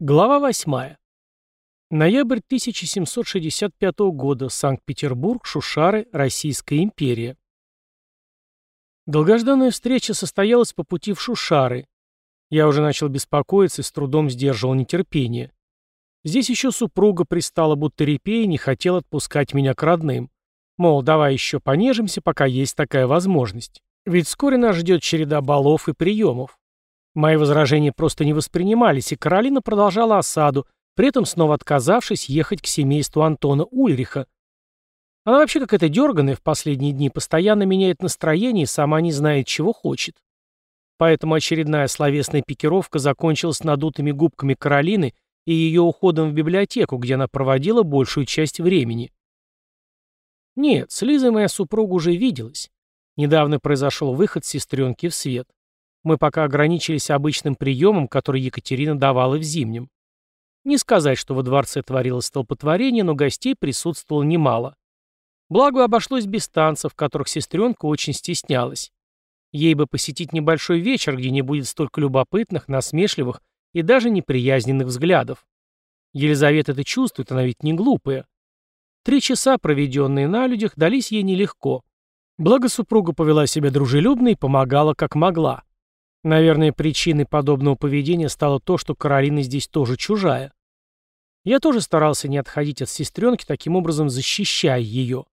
Глава 8. Ноябрь 1765 года. Санкт-Петербург, Шушары, Российская империя. Долгожданная встреча состоялась по пути в Шушары. Я уже начал беспокоиться и с трудом сдерживал нетерпение. Здесь еще супруга пристала, будто репей, и не хотел отпускать меня к родным. Мол, давай еще понежимся, пока есть такая возможность. Ведь вскоре нас ждет череда балов и приемов. Мои возражения просто не воспринимались, и Каролина продолжала осаду, при этом снова отказавшись ехать к семейству Антона Ульриха. Она вообще какая-то дерганая в последние дни, постоянно меняет настроение и сама не знает, чего хочет. Поэтому очередная словесная пикировка закончилась надутыми губками Каролины и ее уходом в библиотеку, где она проводила большую часть времени. Нет, с Лизой моя супруга уже виделась. Недавно произошел выход сестренки в свет. Мы пока ограничились обычным приемом, который Екатерина давала в зимнем. Не сказать, что во дворце творилось столпотворение, но гостей присутствовало немало. Благо обошлось без танцев, которых сестренка очень стеснялась. Ей бы посетить небольшой вечер, где не будет столько любопытных, насмешливых и даже неприязненных взглядов. Елизавета это чувствует, она ведь не глупая. Три часа, проведенные на людях, дались ей нелегко. Благо супруга повела себя дружелюбно и помогала как могла. Наверное, причиной подобного поведения стало то, что Каролина здесь тоже чужая. Я тоже старался не отходить от сестренки, таким образом защищая ее.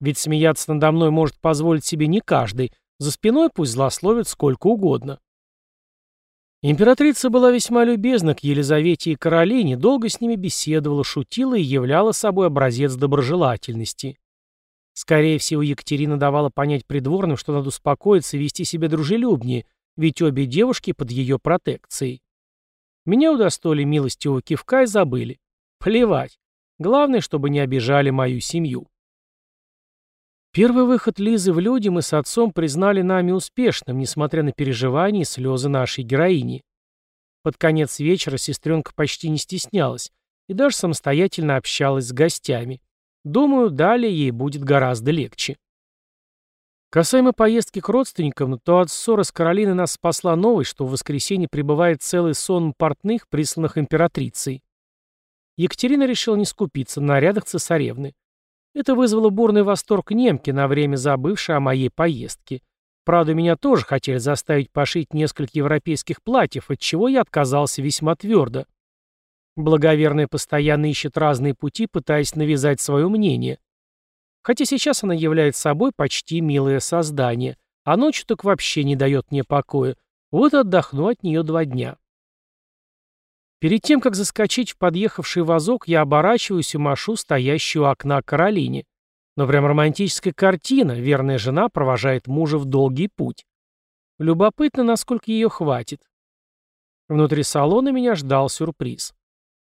Ведь смеяться надо мной может позволить себе не каждый, за спиной пусть злословит сколько угодно. Императрица была весьма любезна к Елизавете и Каролине, долго с ними беседовала, шутила и являла собой образец доброжелательности. Скорее всего, Екатерина давала понять придворным, что надо успокоиться и вести себя дружелюбнее – ведь обе девушки под ее протекцией. Меня удостоили милостивого кивка и забыли. Плевать. Главное, чтобы не обижали мою семью. Первый выход Лизы в люди мы с отцом признали нами успешным, несмотря на переживания и слезы нашей героини. Под конец вечера сестренка почти не стеснялась и даже самостоятельно общалась с гостями. Думаю, далее ей будет гораздо легче. Касаемо поездки к родственникам, то от ссоры с Каролиной нас спасла новость, что в воскресенье прибывает целый сон портных, присланных императрицей. Екатерина решила не скупиться на нарядах цесаревны. Это вызвало бурный восторг немки, на время забывшей о моей поездке. Правда, меня тоже хотели заставить пошить несколько европейских платьев, от чего я отказался весьма твердо. Благоверная постоянно ищет разные пути, пытаясь навязать свое мнение. Хотя сейчас она является собой почти милое создание, а ночью так вообще не дает мне покоя. Вот отдохну от нее два дня. Перед тем, как заскочить в подъехавший вазок, я оборачиваюсь и машу стоящую у окна Каролине. Но прям романтическая картина, верная жена провожает мужа в долгий путь. Любопытно, насколько ее хватит. Внутри салона меня ждал сюрприз.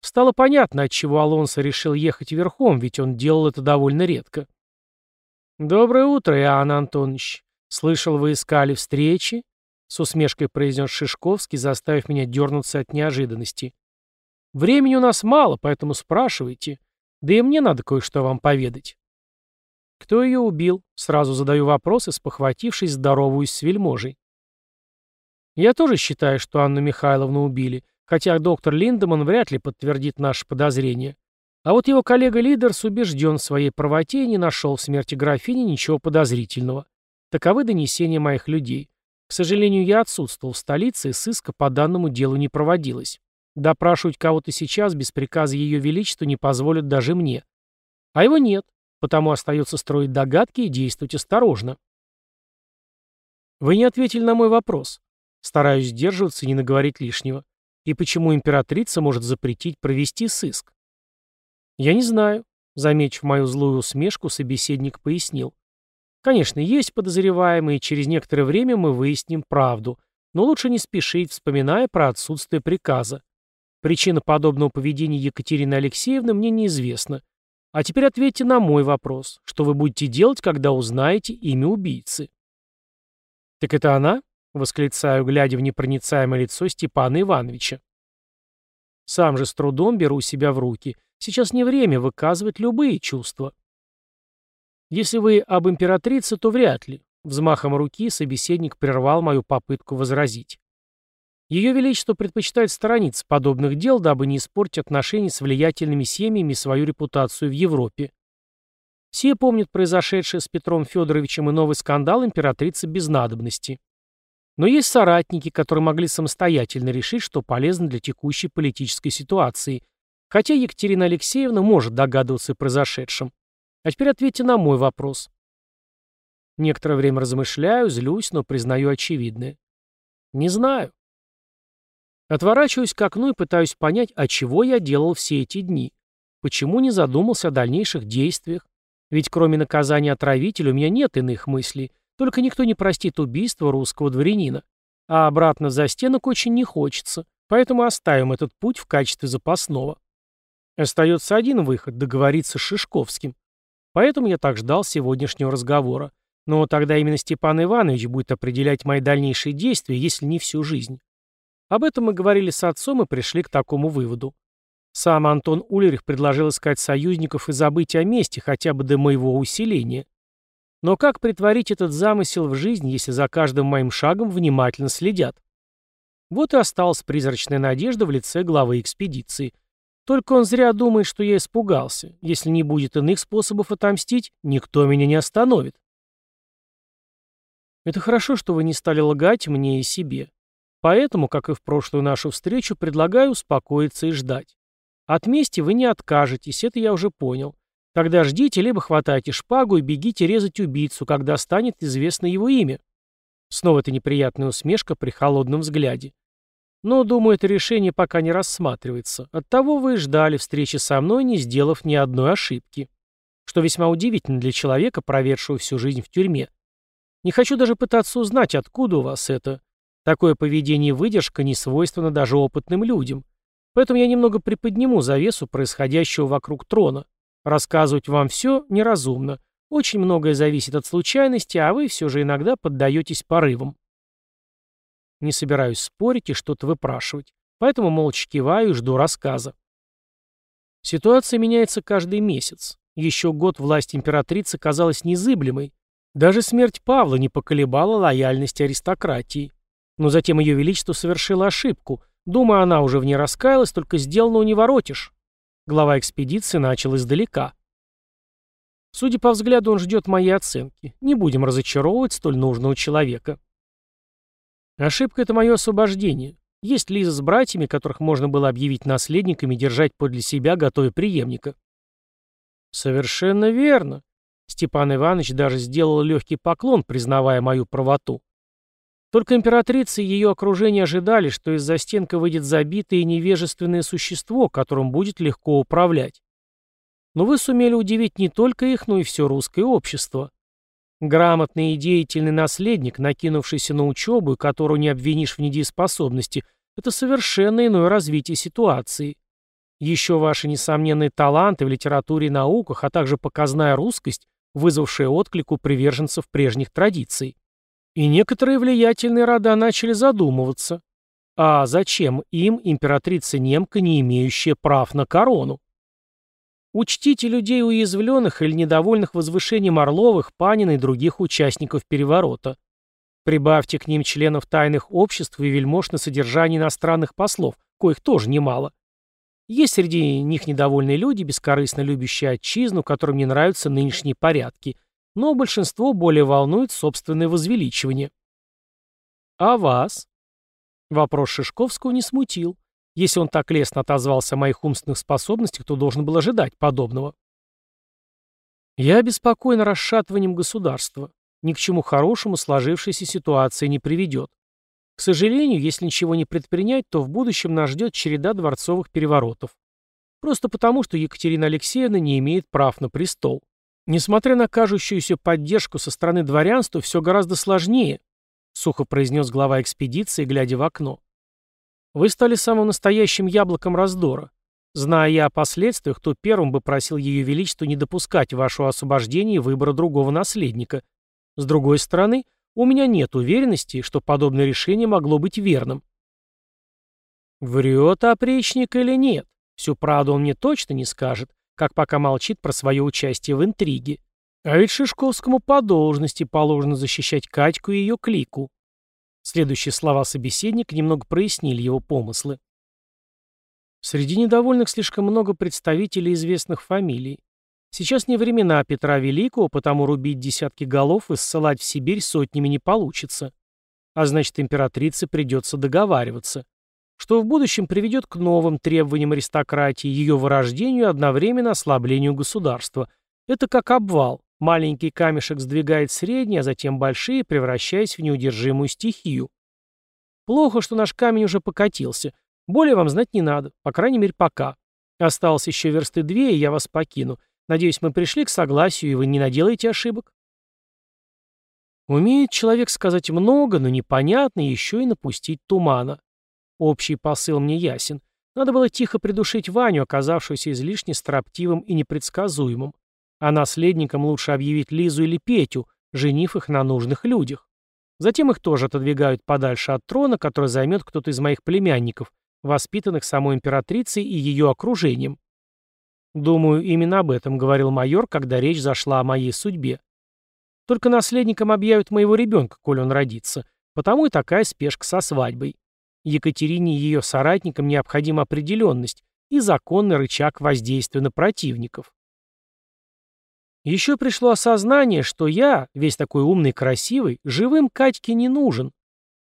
Стало понятно, отчего Алонсо решил ехать верхом, ведь он делал это довольно редко. «Доброе утро, Иоанн Антонович. Слышал, вы искали встречи?» С усмешкой произнес Шишковский, заставив меня дернуться от неожиданности. «Времени у нас мало, поэтому спрашивайте. Да и мне надо кое-что вам поведать». «Кто ее убил?» Сразу задаю вопрос спохватившись, здороваюсь с вельможей. «Я тоже считаю, что Анну Михайловну убили, хотя доктор Линдеман вряд ли подтвердит наши подозрения. А вот его коллега Лидерс убежден в своей правоте и не нашел в смерти графини ничего подозрительного. Таковы донесения моих людей. К сожалению, я отсутствовал в столице, и сыска по данному делу не проводилась. Допрашивать кого-то сейчас без приказа Ее Величества не позволят даже мне. А его нет, потому остается строить догадки и действовать осторожно. Вы не ответили на мой вопрос. Стараюсь сдерживаться и не наговорить лишнего. И почему императрица может запретить провести сыск? «Я не знаю», — заметив мою злую усмешку, собеседник пояснил. «Конечно, есть подозреваемые, через некоторое время мы выясним правду, но лучше не спешить, вспоминая про отсутствие приказа. Причина подобного поведения Екатерины Алексеевны мне неизвестна. А теперь ответьте на мой вопрос. Что вы будете делать, когда узнаете имя убийцы?» «Так это она?» — восклицаю, глядя в непроницаемое лицо Степана Ивановича. Сам же с трудом беру себя в руки — Сейчас не время выказывать любые чувства. Если вы об императрице, то вряд ли. Взмахом руки собеседник прервал мою попытку возразить. Ее Величество предпочитает сторониться подобных дел, дабы не испортить отношения с влиятельными семьями и свою репутацию в Европе. Все помнят произошедшее с Петром Федоровичем и новый скандал императрицы без надобности. Но есть соратники, которые могли самостоятельно решить, что полезно для текущей политической ситуации, хотя Екатерина Алексеевна может догадываться о произошедшем. А теперь ответьте на мой вопрос. Некоторое время размышляю, злюсь, но признаю очевидное. Не знаю. Отворачиваюсь к окну и пытаюсь понять, а чего я делал все эти дни. Почему не задумался о дальнейших действиях? Ведь кроме наказания отравителя у меня нет иных мыслей. Только никто не простит убийство русского дворянина. А обратно за стенок очень не хочется. Поэтому оставим этот путь в качестве запасного. Остается один выход – договориться с Шишковским. Поэтому я так ждал сегодняшнего разговора. Но тогда именно Степан Иванович будет определять мои дальнейшие действия, если не всю жизнь. Об этом мы говорили с отцом и пришли к такому выводу. Сам Антон Ульрих предложил искать союзников и забыть о месте хотя бы до моего усиления. Но как притворить этот замысел в жизнь, если за каждым моим шагом внимательно следят? Вот и осталась призрачная надежда в лице главы экспедиции. Только он зря думает, что я испугался. Если не будет иных способов отомстить, никто меня не остановит. Это хорошо, что вы не стали лгать мне и себе. Поэтому, как и в прошлую нашу встречу, предлагаю успокоиться и ждать. От мести вы не откажетесь, это я уже понял. Тогда ждите, либо хватайте шпагу и бегите резать убийцу, когда станет известно его имя. Снова эта неприятная усмешка при холодном взгляде. Но, думаю, это решение пока не рассматривается. Оттого вы ждали встречи со мной, не сделав ни одной ошибки. Что весьма удивительно для человека, проведшего всю жизнь в тюрьме. Не хочу даже пытаться узнать, откуда у вас это. Такое поведение и выдержка не свойственно даже опытным людям. Поэтому я немного приподниму завесу происходящего вокруг трона. Рассказывать вам все неразумно. Очень многое зависит от случайности, а вы все же иногда поддаетесь порывам. Не собираюсь спорить и что-то выпрашивать. Поэтому молча киваю и жду рассказа. Ситуация меняется каждый месяц. Еще год власть императрицы казалась незыблемой. Даже смерть Павла не поколебала лояльность аристократии. Но затем ее величество совершило ошибку. Думаю, она уже в ней раскаялась, только сделанного не воротишь. Глава экспедиции начал издалека. Судя по взгляду, он ждет моей оценки. Не будем разочаровывать столь нужного человека. Ошибка — это мое освобождение. Есть Лиза с братьями, которых можно было объявить наследниками держать подле себя, готовя преемника. Совершенно верно. Степан Иванович даже сделал легкий поклон, признавая мою правоту. Только императрица и ее окружение ожидали, что из-за стенка выйдет забитое и невежественное существо, которым будет легко управлять. Но вы сумели удивить не только их, но и все русское общество. Грамотный и деятельный наследник, накинувшийся на учебу, которого не обвинишь в недееспособности, это совершенно иное развитие ситуации. Еще ваши несомненные таланты в литературе и науках, а также показная русскость, вызвавшая отклик у приверженцев прежних традиций. И некоторые влиятельные рода начали задумываться, а зачем им императрица-немка, не имеющая прав на корону? Учтите людей уязвленных или недовольных возвышением Орловых, Панина и других участников переворота. Прибавьте к ним членов тайных обществ и вельмож на содержание иностранных послов, коих тоже немало. Есть среди них недовольные люди, бескорыстно любящие отчизну, которым не нравятся нынешние порядки, но большинство более волнует собственное возвеличивание. А вас? Вопрос Шишковского не смутил. Если он так лестно отозвался о моих умственных способностях, то должен был ожидать подобного. Я обеспокоен расшатыванием государства. Ни к чему хорошему сложившейся ситуации не приведет. К сожалению, если ничего не предпринять, то в будущем нас ждет череда дворцовых переворотов. Просто потому, что Екатерина Алексеевна не имеет прав на престол. Несмотря на кажущуюся поддержку со стороны дворянства, все гораздо сложнее, сухо произнес глава экспедиции, глядя в окно. Вы стали самым настоящим яблоком раздора. Зная я о последствиях, то первым бы просил Ее Величество не допускать вашего освобождения и выбора другого наследника. С другой стороны, у меня нет уверенности, что подобное решение могло быть верным. Врет опричник или нет? Всю правду он мне точно не скажет, как пока молчит про свое участие в интриге. А ведь Шишковскому по должности положено защищать Катьку и ее клику. Следующие слова собеседника немного прояснили его помыслы. Среди недовольных слишком много представителей известных фамилий. Сейчас не времена Петра Великого, потому рубить десятки голов и ссылать в Сибирь сотнями не получится. А значит, императрице придется договариваться, что в будущем приведет к новым требованиям аристократии, ее вырождению и одновременно ослаблению государства. Это как обвал. Маленький камешек сдвигает средний, а затем большие, превращаясь в неудержимую стихию. Плохо, что наш камень уже покатился. Более вам знать не надо, по крайней мере, пока. Осталось еще версты две, и я вас покину. Надеюсь, мы пришли к согласию, и вы не наделаете ошибок. Умеет человек сказать много, но непонятно, еще и напустить тумана. Общий посыл мне ясен. Надо было тихо придушить Ваню, оказавшуюся излишне строптивым и непредсказуемым. А наследникам лучше объявить Лизу или Петю, женив их на нужных людях. Затем их тоже отодвигают подальше от трона, который займет кто-то из моих племянников, воспитанных самой императрицей и ее окружением. Думаю, именно об этом говорил майор, когда речь зашла о моей судьбе. Только наследником объявят моего ребенка, коль он родится, потому и такая спешка со свадьбой. Екатерине и ее соратникам необходима определенность и законный рычаг воздействия на противников. Еще пришло осознание, что я, весь такой умный и красивый, живым Катьке не нужен.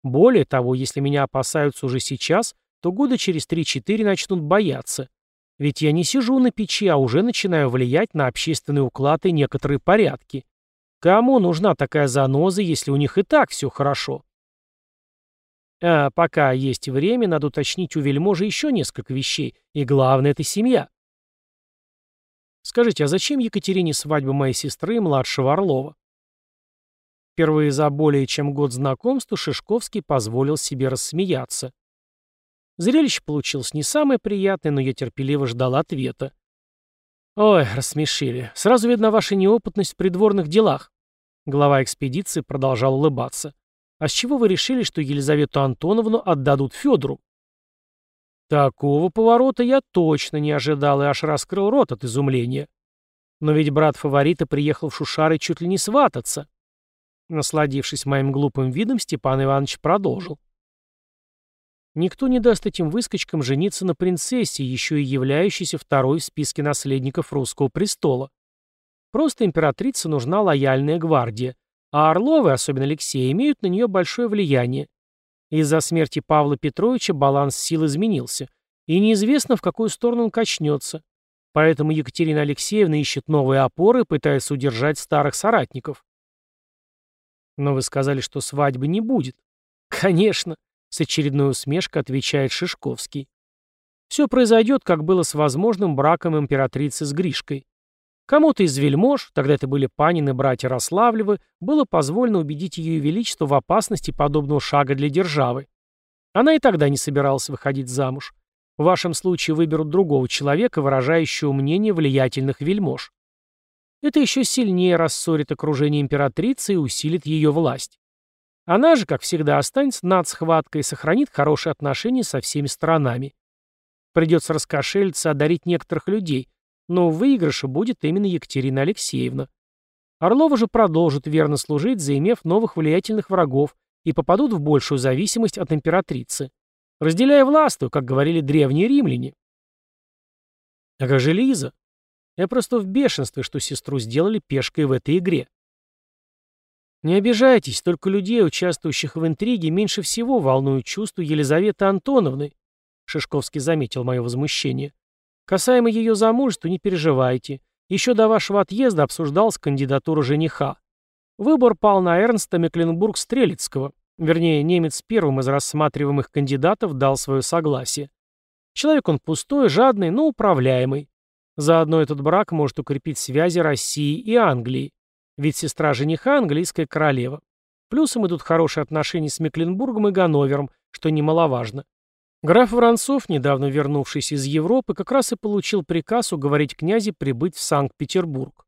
Более того, если меня опасаются уже сейчас, то года через 3-4 начнут бояться. Ведь я не сижу на печи, а уже начинаю влиять на общественный уклад и некоторые порядки. Кому нужна такая заноза, если у них и так все хорошо? А пока есть время, надо уточнить у вельможи еще несколько вещей, и главное — это семья. Скажите, а зачем Екатерине свадьба моей сестры и младшего Орлова? Впервые за более чем год знакомства Шишковский позволил себе рассмеяться. Зрелище получилось не самое приятное, но я терпеливо ждал ответа. «Ой, рассмешили. Сразу видна ваша неопытность в придворных делах». Глава экспедиции продолжал улыбаться. «А с чего вы решили, что Елизавету Антоновну отдадут Федору?» Такого поворота я точно не ожидал и аж раскрыл рот от изумления. Но ведь брат фаворита приехал в Шушары чуть ли не свататься. Насладившись моим глупым видом, Степан Иванович продолжил. Никто не даст этим выскочкам жениться на принцессе, еще и являющейся второй в списке наследников русского престола. Просто императрице нужна лояльная гвардия, а Орловы, особенно Алексей, имеют на нее большое влияние. Из-за смерти Павла Петровича баланс сил изменился, и неизвестно, в какую сторону он качнется. Поэтому Екатерина Алексеевна ищет новые опоры и пытается удержать старых соратников. Но вы сказали, что свадьбы не будет. Конечно. С очередной усмешкой отвечает Шишковский. Все произойдет, как было с возможным браком императрицы с Гришкой. Кому-то из вельмож, тогда это были Панины братья Рославлевы, было позволено убедить ее величество в опасности подобного шага для державы. Она и тогда не собиралась выходить замуж. В вашем случае выберут другого человека, выражающего мнение влиятельных вельмож. Это еще сильнее рассорит окружение императрицы и усилит ее власть. Она же, как всегда, останется над схваткой и сохранит хорошие отношения со всеми сторонами. Придется раскошелиться, одарить некоторых людей, но в выигрыше будет именно Екатерина Алексеевна. Орлова же продолжит верно служить, заимев новых влиятельных врагов, и попадут в большую зависимость от императрицы, разделяя властву, как говорили древние римляне. А как же Лиза? Я просто в бешенстве, что сестру сделали пешкой в этой игре. Не обижайтесь, только людей, участвующих в интриге, меньше всего волнуют чувства Елизаветы Антоновны. Шишковский заметил мое возмущение. Касаемо ее замужества, не переживайте. Еще до вашего отъезда обсуждалась кандидатура жениха. Выбор пал на Эрнста Мекленбург-Стрелецкого. Вернее, немец первым из рассматриваемых кандидатов дал свое согласие. Человек он пустой, жадный, но управляемый. Заодно этот брак может укрепить связи России и Англии. Ведь сестра жениха – английская королева. Плюсом идут хорошие отношения с Мекленбургом и Ганновером, что немаловажно. Граф Воронцов, недавно вернувшийся из Европы, как раз и получил приказ уговорить князя прибыть в Санкт-Петербург.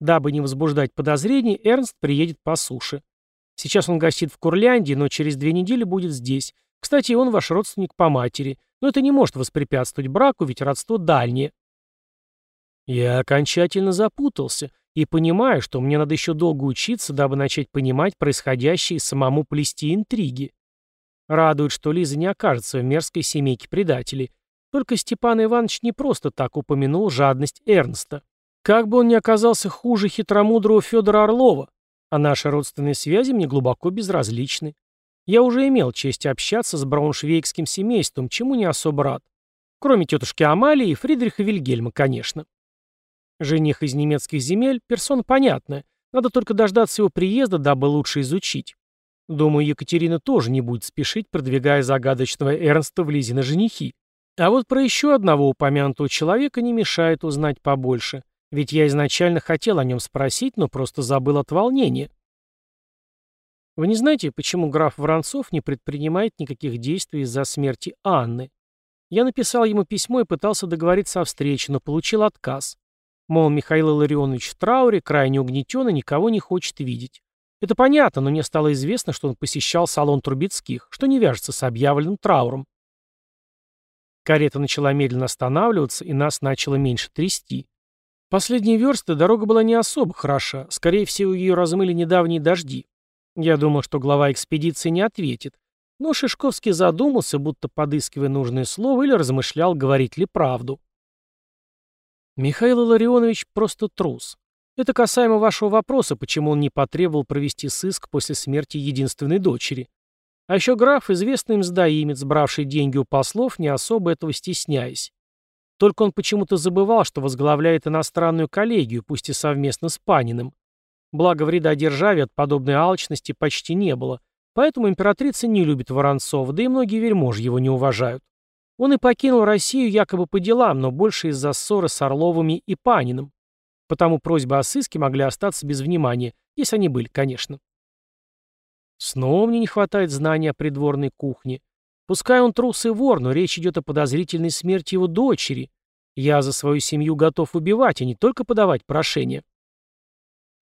Дабы не возбуждать подозрений, Эрнст приедет по суше. Сейчас он гостит в Курляндии, но через две недели будет здесь. Кстати, он ваш родственник по матери, но это не может воспрепятствовать браку, ведь родство дальнее. Я окончательно запутался и понимаю, что мне надо еще долго учиться, дабы начать понимать происходящие самому плести интриги. Радует, что Лиза не окажется в мерзкой семейке предателей. Только Степан Иванович не просто так упомянул жадность Эрнста. Как бы он ни оказался хуже хитромудрого Федора Орлова, а наши родственные связи мне глубоко безразличны. Я уже имел честь общаться с брауншвейгским семейством, чему не особо рад. Кроме тетушки Амалии и Фридриха Вильгельма, конечно. Жених из немецких земель – персона понятная. Надо только дождаться его приезда, дабы лучше изучить. Думаю, Екатерина тоже не будет спешить, продвигая загадочного Эрнста в Лизе на женихи. А вот про еще одного упомянутого человека не мешает узнать побольше. Ведь я изначально хотел о нем спросить, но просто забыл от волнения. Вы не знаете, почему граф Воронцов не предпринимает никаких действий из-за смерти Анны? Я написал ему письмо и пытался договориться о встрече, но получил отказ. Мол, Михаил Илларионович в трауре, крайне угнетен и никого не хочет видеть. Это понятно, но мне стало известно, что он посещал салон Трубецких, что не вяжется с объявленным трауром. Карета начала медленно останавливаться, и нас начало меньше трясти. Последние версты дорога была не особо хороша, скорее всего, ее размыли недавние дожди. Я думал, что глава экспедиции не ответит, но Шишковский задумался, будто подыскивая нужное слово или размышлял, говорить ли правду. Михаил Ларионович просто трус. Это касаемо вашего вопроса, почему он не потребовал провести сыск после смерти единственной дочери. А еще граф, известный им сдаимец, бравший деньги у послов, не особо этого стесняясь. Только он почему-то забывал, что возглавляет иностранную коллегию, пусть и совместно с Паниным. Благо вреда державе от подобной алчности почти не было, поэтому императрица не любит Воронцова, да и многие вельможи его не уважают. Он и покинул Россию якобы по делам, но больше из-за ссоры с Орловыми и Паниным. Потому просьбы о сыске могли остаться без внимания, если они были, конечно. Снова мне не хватает знания о придворной кухне. Пускай он трус и вор, но речь идет о подозрительной смерти его дочери. Я за свою семью готов убивать, а не только подавать прошение.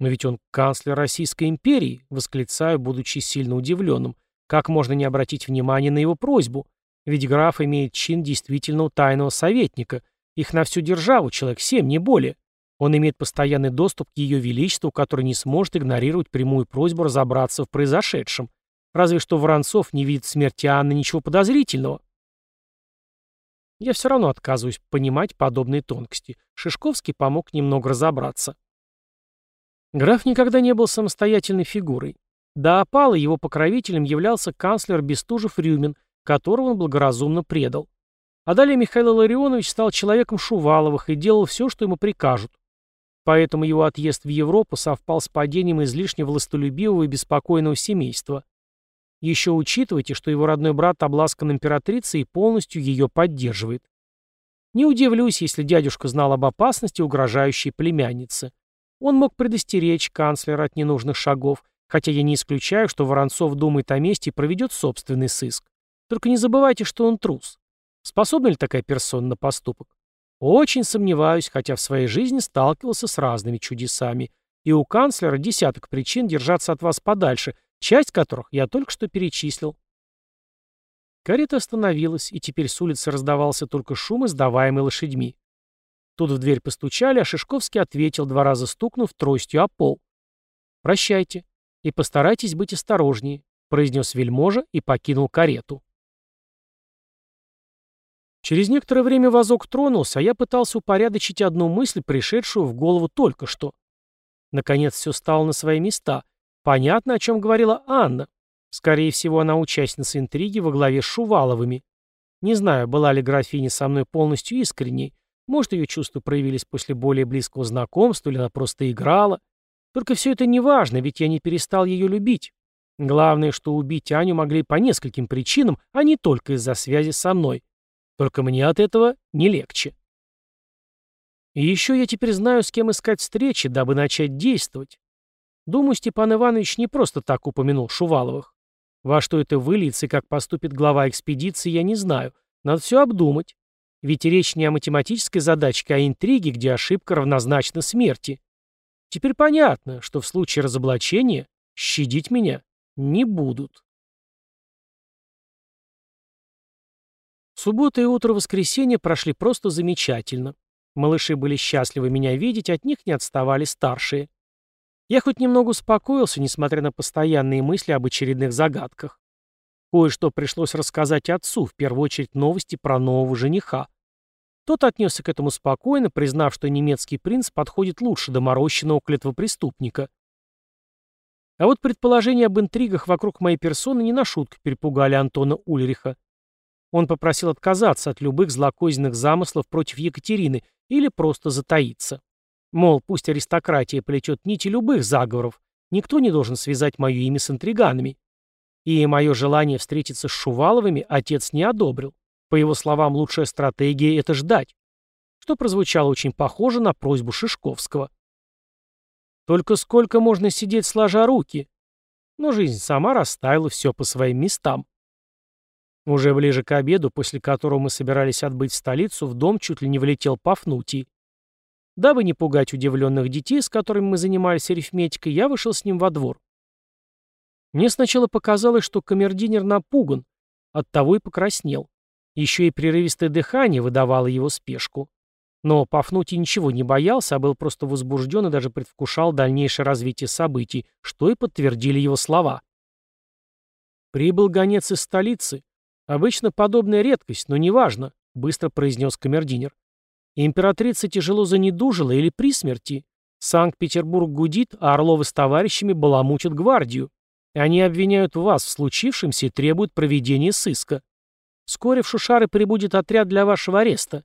Но ведь он канцлер Российской империи, восклицаю, будучи сильно удивленным. Как можно не обратить внимания на его просьбу? Ведь граф имеет чин действительного тайного советника. Их на всю державу, человек семь, не более. Он имеет постоянный доступ к ее величеству, который не сможет игнорировать прямую просьбу разобраться в произошедшем. Разве что Воронцов не видит в смерти Анны ничего подозрительного. Я все равно отказываюсь понимать подобные тонкости. Шишковский помог немного разобраться. Граф никогда не был самостоятельной фигурой. До опала его покровителем являлся канцлер Бестужев-Рюмин, которого он благоразумно предал. А далее Михаил Ларионович стал человеком Шуваловых и делал все, что ему прикажут. Поэтому его отъезд в Европу совпал с падением излишне властолюбивого и беспокойного семейства. Еще учитывайте, что его родной брат обласкан императрицей и полностью ее поддерживает. Не удивлюсь, если дядюшка знал об опасности, угрожающей племяннице. Он мог предостеречь канцлера от ненужных шагов, хотя я не исключаю, что Воронцов думает о месте и проведет собственный сыск. Только не забывайте, что он трус. Способна ли такая персона на поступок? Очень сомневаюсь, хотя в своей жизни сталкивался с разными чудесами. И у канцлера десяток причин держаться от вас подальше, часть которых я только что перечислил. Карета остановилась, и теперь с улицы раздавался только шум, издаваемый лошадьми. Тут в дверь постучали, а Шишковский ответил, два раза стукнув тростью о пол. «Прощайте. И постарайтесь быть осторожнее», — произнес вельможа и покинул карету. Через некоторое время вазок тронулся, а я пытался упорядочить одну мысль, пришедшую в голову только что. Наконец все стало на свои места. Понятно, о чем говорила Анна. Скорее всего, она участница интриги во главе с Шуваловыми. Не знаю, была ли графиня со мной полностью искренней, может, ее чувства проявились после более близкого знакомства, или она просто играла. Только все это не важно, ведь я не перестал ее любить. Главное, что убить Аню могли по нескольким причинам, а не только из-за связи со мной. Только мне от этого не легче. И еще я теперь знаю, с кем искать встречи, дабы начать действовать. Думаю, Степан Иванович не просто так упомянул Шуваловых. Во что это выльется и как поступит глава экспедиции, я не знаю. Надо все обдумать. Ведь речь не о математической задачке, а о интриге, где ошибка равнозначна смерти. Теперь понятно, что в случае разоблачения щадить меня не будут. Суббота и утро воскресенья прошли просто замечательно. Малыши были счастливы меня видеть, от них не отставали старшие. Я хоть немного успокоился, несмотря на постоянные мысли об очередных загадках. Кое-что пришлось рассказать отцу, в первую очередь новости про нового жениха. Тот отнесся к этому спокойно, признав, что немецкий принц подходит лучше доморощенного клетвопреступника. А вот предположения об интригах вокруг моей персоны не на шутку перепугали Антона Ульриха. Он попросил отказаться от любых злокозненных замыслов против Екатерины или просто затаиться. Мол, пусть аристократия плетет нити любых заговоров, никто не должен связать мое имя с интриганами. И мое желание встретиться с Шуваловыми отец не одобрил. По его словам, лучшая стратегия — это ждать. Что прозвучало очень похоже на просьбу Шишковского. Только сколько можно сидеть сложа руки? Но жизнь сама расставила все по своим местам. Уже ближе к обеду, после которого мы собирались отбыть в столицу, в дом чуть ли не влетел Пафнутий. Дабы не пугать удивленных детей, с которыми мы занимались арифметикой, я вышел с ним во двор. Мне сначала показалось, что камердинер напуган, оттого и покраснел. Еще и прерывистое дыхание выдавало его спешку. Но Пафнутий ничего не боялся, а был просто возбужден и даже предвкушал дальнейшее развитие событий, что и подтвердили его слова. «Прибыл гонец из столицы. Обычно подобная редкость, но неважно», — быстро произнес камердинер. «Императрица тяжело занедужила или при смерти. Санкт-Петербург гудит, а Орловы с товарищами баламутят гвардию. Они обвиняют вас в случившемся и требуют проведения сыска. Вскоре в Шушары прибудет отряд для вашего ареста.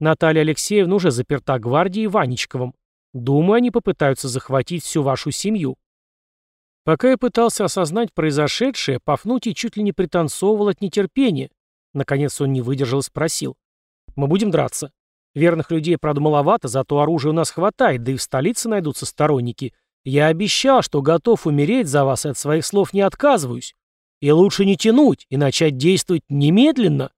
Наталья Алексеевна уже заперта гвардией Ванечковым. Думаю, они попытаются захватить всю вашу семью. Пока я пытался осознать произошедшее, Пафнутий чуть ли не пританцовывал от нетерпения. Наконец он не выдержал и спросил. «Мы будем драться. Верных людей, правда, маловато, зато оружия у нас хватает, да и в столице найдутся сторонники. Я обещал, что готов умереть за вас и от своих слов не отказываюсь. И лучше не тянуть и начать действовать немедленно».